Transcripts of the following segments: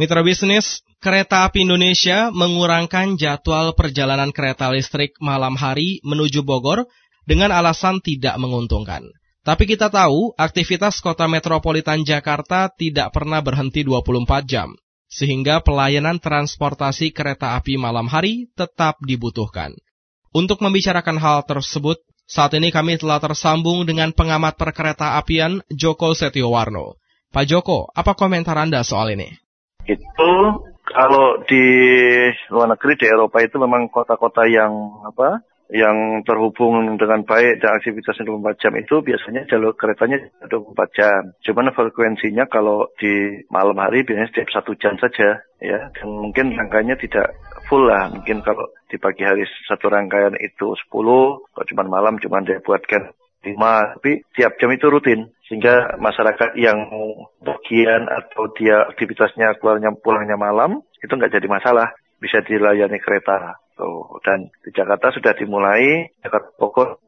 Mitra bisnis, Kereta Api Indonesia mengurangkan jadwal perjalanan kereta listrik malam hari menuju Bogor dengan alasan tidak menguntungkan. Tapi kita tahu aktivitas kota metropolitan Jakarta tidak pernah berhenti 24 jam, sehingga pelayanan transportasi kereta api malam hari tetap dibutuhkan. Untuk membicarakan hal tersebut, saat ini kami telah tersambung dengan pengamat perkereta apian Joko Setiowarno. Pak Joko, apa komentar Anda soal ini? Itu kalau di luar negeri di Eropa itu memang kota-kota yang apa yang terhubung dengan baik dan aktivitasnya 24 jam itu biasanya jalur keretanya 24 jam. Cuman frekuensinya kalau di malam hari biasanya setiap satu jam saja ya. Dan mungkin rangkaiannya tidak full lah. Mungkin kalau di pagi hari satu rangkaian itu 10, kalau cuma malam cuma dia buatkan lima, tapi tiap jam itu rutin sehingga masyarakat yang bagian atau dia aktivitasnya keluarnya pulangnya malam itu nggak jadi masalah. Bisa dilayani kereta. Tuh dan di Jakarta sudah dimulai Jakarta Bogor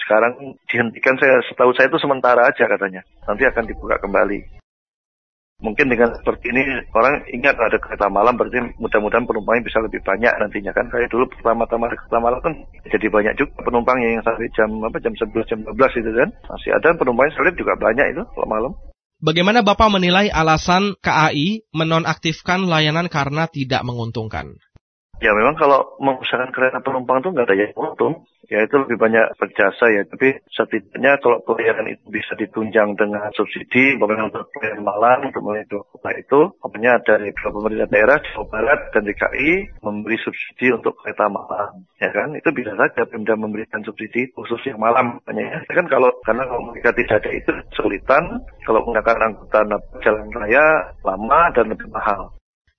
sekarang dihentikan. Saya setahu saya itu sementara aja katanya. Nanti akan dibuka kembali Mungkin dengan seperti ini orang ingat ada kereta malam berarti mudah-mudahan penumpangnya bisa lebih banyak nantinya kan kayak dulu pertama-tama kereta malam kan jadi banyak juga penumpangnya yang sampai jam apa jam 11 jam 12 itu kan masih ada penumpangnya saya juga banyak itu kalau malam. Bagaimana Bapak menilai alasan KAI menonaktifkan layanan karena tidak menguntungkan? Ya memang kalau mengusahakan kereta penumpang itu nggak ada yang untung, ya itu lebih banyak berjasa ya. Tapi setidaknya kalau pelayanan itu bisa ditunjang dengan subsidi, bagaimana untuk pelayanan malam, untuk dua kota itu, apanya dari pemerintah daerah, Jawa Barat, dan DKI memberi subsidi untuk kereta malam, ya kan? Itu bisa saja Pemda memberikan subsidi khusus yang malam, ya. kan kalau karena kalau mereka tidak ada itu kesulitan, kalau menggunakan angkutan jalan raya lama dan lebih mahal.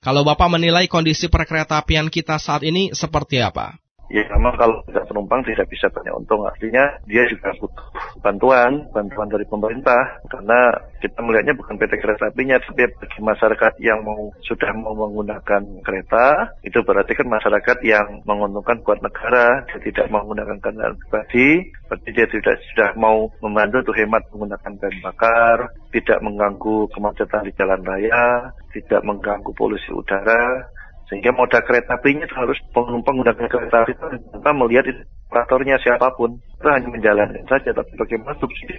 Kalau Bapak menilai kondisi perkeretaapian kita saat ini seperti apa? Ya memang kalau tidak penumpang tidak bisa banyak untung. Artinya dia juga butuh bantuan, bantuan dari pemerintah. Karena kita melihatnya bukan PT Kereta Apinya, tapi bagi masyarakat yang mau sudah mau menggunakan kereta, itu berarti kan masyarakat yang menguntungkan buat negara, dia tidak menggunakan kendaraan pribadi, berarti dia tidak sudah mau membantu untuk hemat menggunakan bahan bakar, tidak mengganggu kemacetan di jalan raya, tidak mengganggu polusi udara, sehingga moda kereta apinya harus penumpang menggunakan kereta api tanpa melihat operatornya siapa pun. Itu hanya menjalankan saja, tapi bagaimana subsidi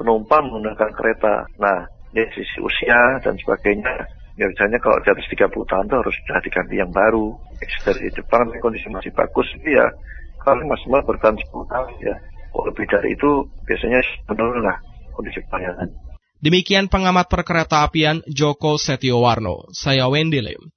penumpang menggunakan kereta. Nah, dari sisi usia dan sebagainya, ya misalnya kalau di atas 30 tahun itu harus sudah diganti yang baru. Dari Jepang kondisi masih bagus, ya kalau maksimal bertahan 10 tahun ya. Kalau lebih dari itu biasanya menurun lah kondisi pelayanan. Demikian pengamat perkereta apian Joko Setiowarno. Saya Wendy Lim.